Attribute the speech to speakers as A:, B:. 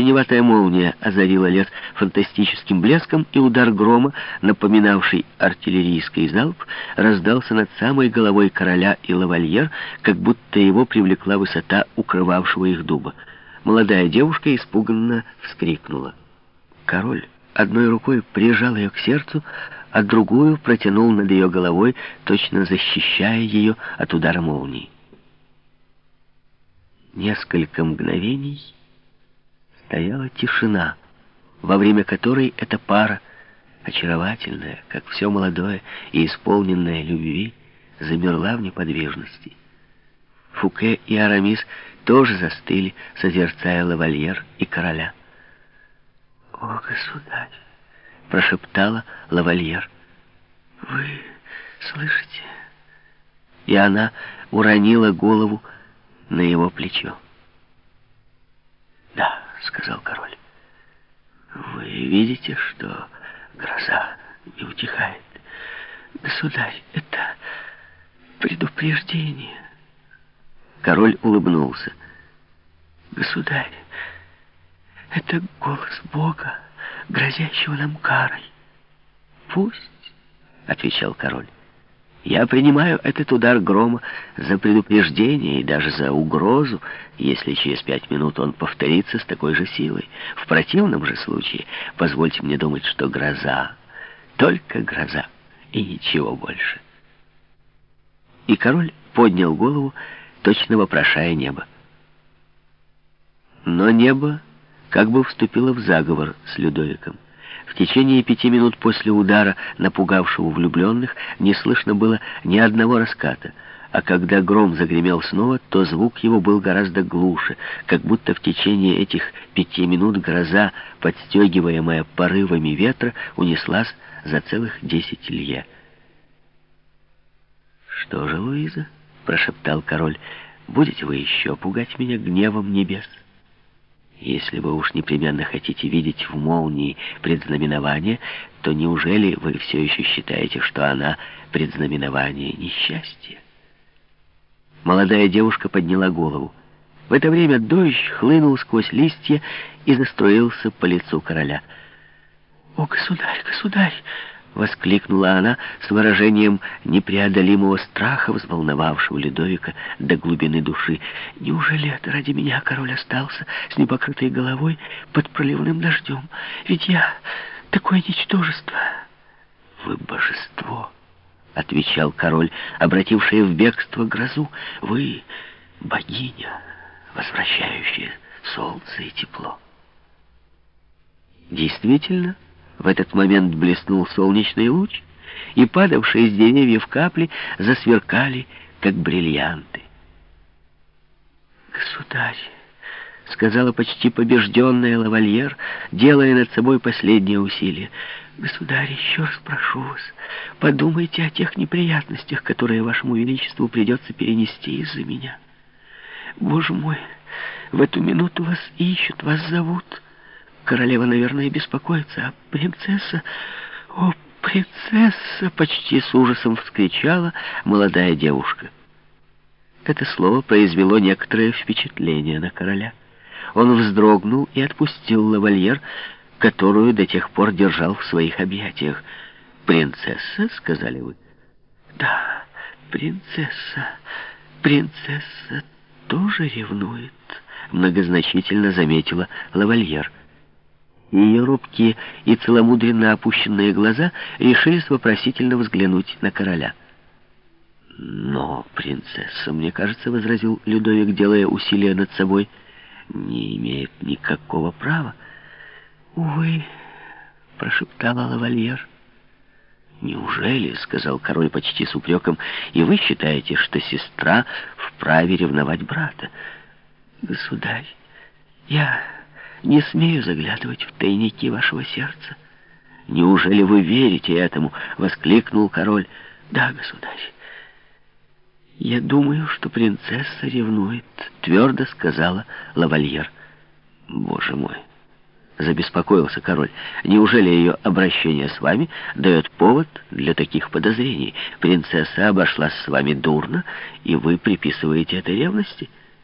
A: Синеватая молния озарила лес фантастическим блеском, и удар грома, напоминавший артиллерийский залп, раздался над самой головой короля и лавальер, как будто его привлекла высота укрывавшего их дуба. Молодая девушка испуганно вскрикнула. Король одной рукой прижал ее к сердцу, а другую протянул над ее головой, точно защищая ее от удара молнии. Несколько мгновений стояла тишина, во время которой эта пара, очаровательная, как все молодое и исполненное любви, замерла в неподвижности. Фуке и Арамис тоже застыли, созерцая лавальер и короля. «О, государь!» — прошептала лавальер. «Вы слышите?» И она уронила голову на его плечо. «Да», — сказал король, — «вы видите, что гроза не утихает. Государь, это предупреждение». Король улыбнулся. «Государь, это голос Бога, грозящего нам карой». «Пусть», — отвечал король. Я принимаю этот удар грома за предупреждение и даже за угрозу, если через пять минут он повторится с такой же силой. В противном же случае позвольте мне думать, что гроза, только гроза и ничего больше. И король поднял голову, точно вопрошая небо. Но небо как бы вступило в заговор с Людовиком. В течение пяти минут после удара, напугавшего влюбленных, не слышно было ни одного раската, а когда гром загремел снова, то звук его был гораздо глуше, как будто в течение этих пяти минут гроза, подстегиваемая порывами ветра, унеслась за целых десять лье. «Что же, Луиза?» — прошептал король. «Будете вы еще пугать меня гневом небес?» Если вы уж непременно хотите видеть в молнии предзнаменование, то неужели вы все еще считаете, что она предзнаменование несчастья? Молодая девушка подняла голову. В это время дождь хлынул сквозь листья и застроился по лицу короля. «О, государь, государь!» — воскликнула она с выражением непреодолимого страха, взволновавшего Людовика до глубины души. «Неужели это ради меня король остался с непокрытой головой под проливным дождем? Ведь я такое ничтожество!» «Вы божество!» — отвечал король, обративший в бегство грозу. «Вы богиня, возвращающая солнце и тепло!» Действительно, — в этот момент блеснул солнечный луч, и падавшие с деревьев капли засверкали, как бриллианты. «Государь!» — сказала почти побежденная лавальер, делая над собой последнее усилие. «Государь, еще раз прошу вас, подумайте о тех неприятностях, которые вашему величеству придется перенести из-за меня. Боже мой, в эту минуту вас ищут, вас зовут». Королева, наверное, беспокоится, а принцесса... О, принцесса! Почти с ужасом вскричала молодая девушка. Это слово произвело некоторое впечатление на короля. Он вздрогнул и отпустил лавальер, которую до тех пор держал в своих объятиях. «Принцесса?» — сказали вы. «Да, принцесса. Принцесса тоже ревнует», — многозначительно заметила лавальер. Ее робкие и целомудренно опущенные глаза решились вопросительно взглянуть на короля. «Но, принцесса, мне кажется, — возразил Людовик, делая усилия над собой, — не имеет никакого права». «Увы», — прошептала лавальер. «Неужели, — сказал король почти с упреком, — и вы считаете, что сестра вправе ревновать брата?» «Государь, я...» Не смею заглядывать в тайники вашего сердца. Неужели вы верите этому? Воскликнул король. Да, государь. Я думаю, что принцесса ревнует, твердо сказала лавальер. Боже мой. Забеспокоился король. Неужели ее обращение с вами дает повод для таких подозрений? Принцесса обошлась с вами дурно, и вы приписываете это ревности? —